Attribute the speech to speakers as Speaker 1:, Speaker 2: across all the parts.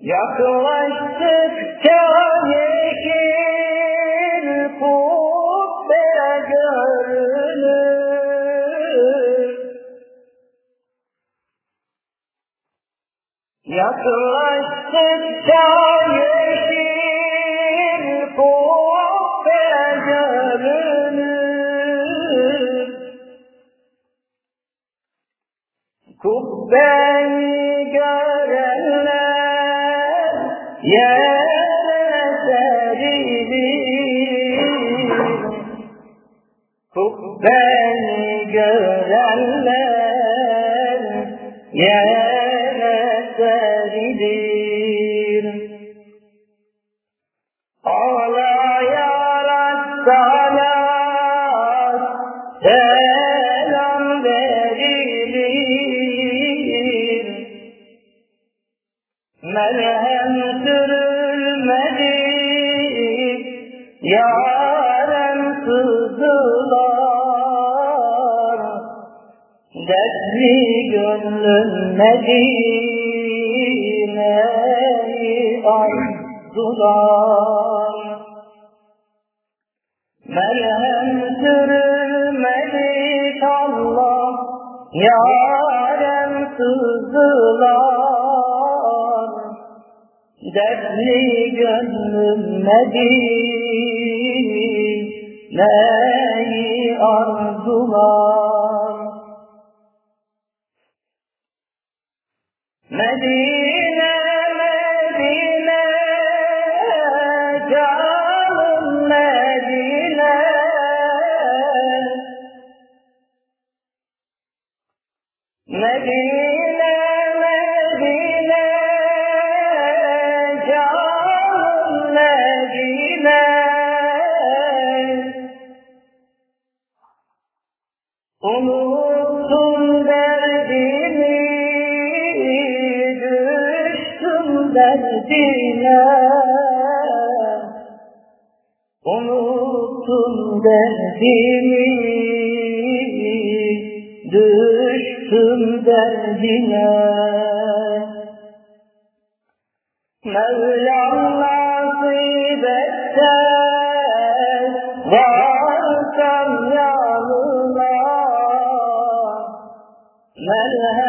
Speaker 1: Yaklaştıkça yeşil kubbe görünür. Yaklaştıkça yeşil kubbe görünür. Kubbeyi görenler Yeah, that's what it is. Dertli gönlüm Medine'yi arzular Merhem sürmedik Allah Yaren sızdılar Dertli gönlüm Medine'yi arzular مدين derdine. Unuttum derdimi, düştüm derdine. Mevlam nasip etse varsam yanına Merhem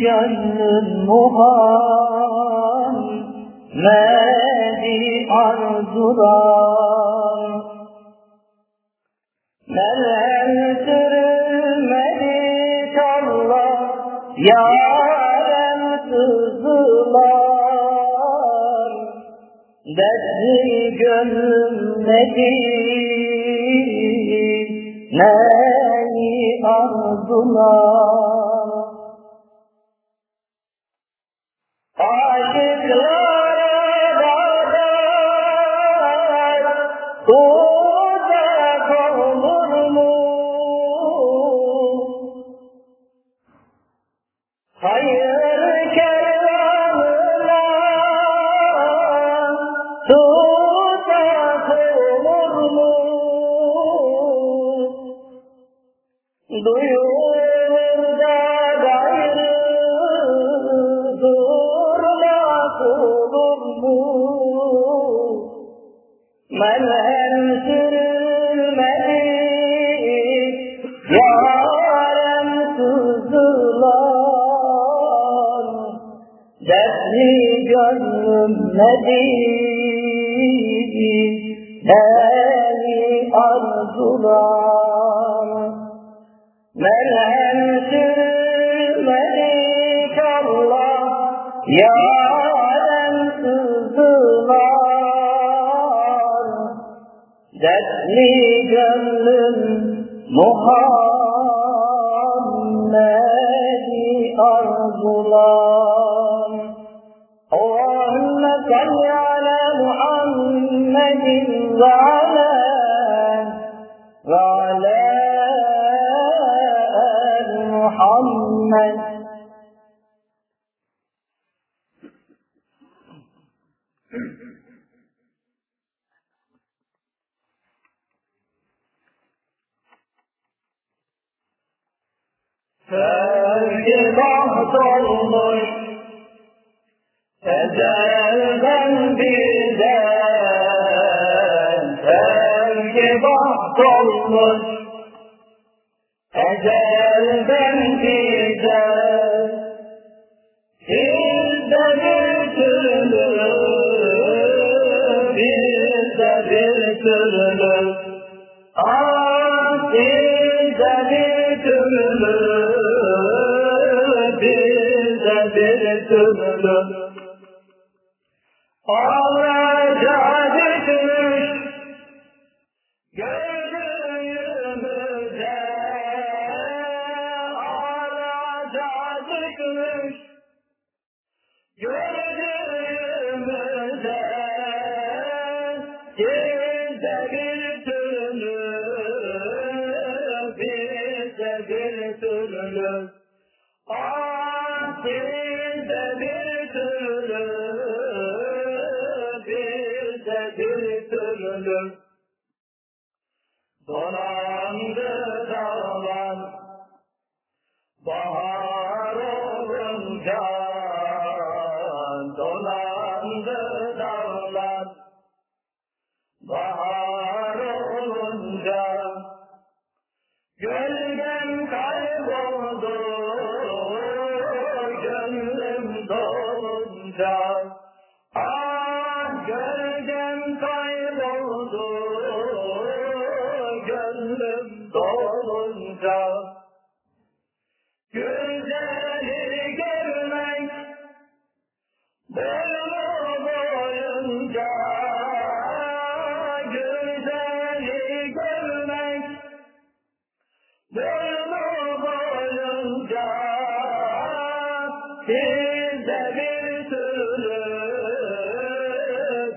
Speaker 1: gönlüm Muhammed'i arzular Merhem sürmedik Allah Yaren sızdılar Dertli gönlüm Medine'yi arzular Dertli gönlüm Medine'yi arzular. Merhem sürmedik Allah Yaren sızdılar. Dertli gönlüm Muhammed'i arzular محمد فالكبار ظلم تزالبا بذات فالكبار ظلم Bizden bir türlü, bizden bir türlü Ağlaca düşmüş Gördüğümüze Ağlaca düşmüş. Gördüğümüze Gizde bir baharın can dolandı dağlar bahar olunca gölden kayboldu gönlüm dolunca ah gölden Bize bir türlü,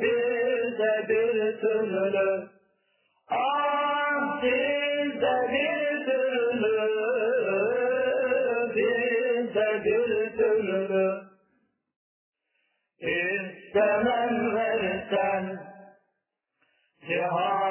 Speaker 1: bize bir türlü. Ah bize bir türlü, bize bir türlü. İstemem versen cihan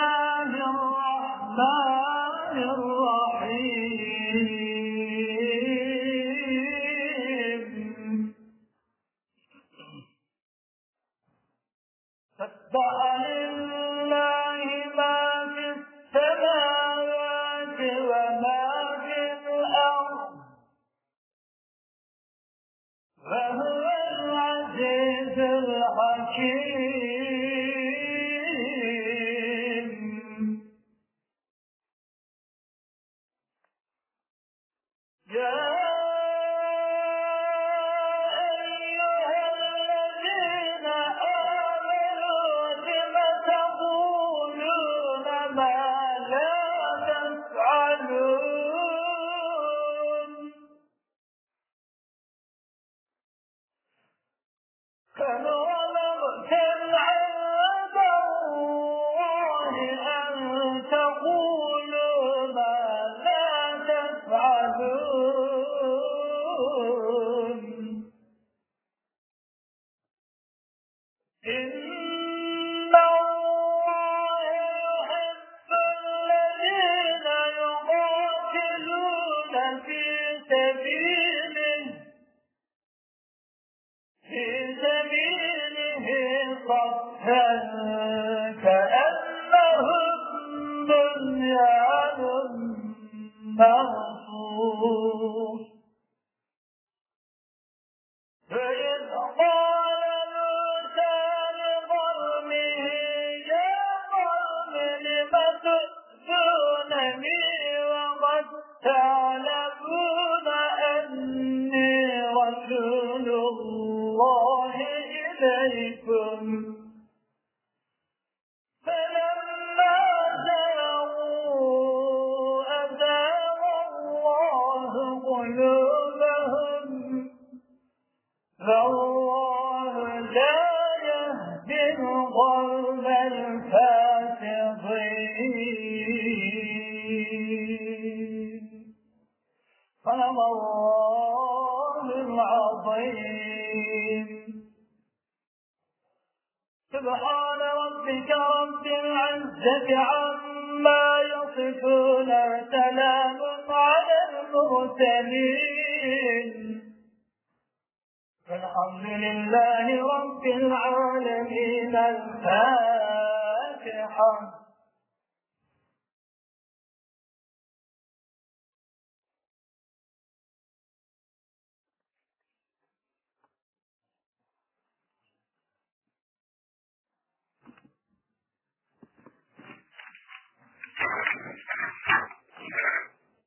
Speaker 1: فالله لا يهدي القوم الفاسقين. صدق الله العظيم. سبحان ربك رب العزة عما يصفون سلام على المرسلين. الحمد لله رب العالمين الفاتحة